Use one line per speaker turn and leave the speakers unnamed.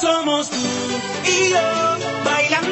somos tú y yo, bailando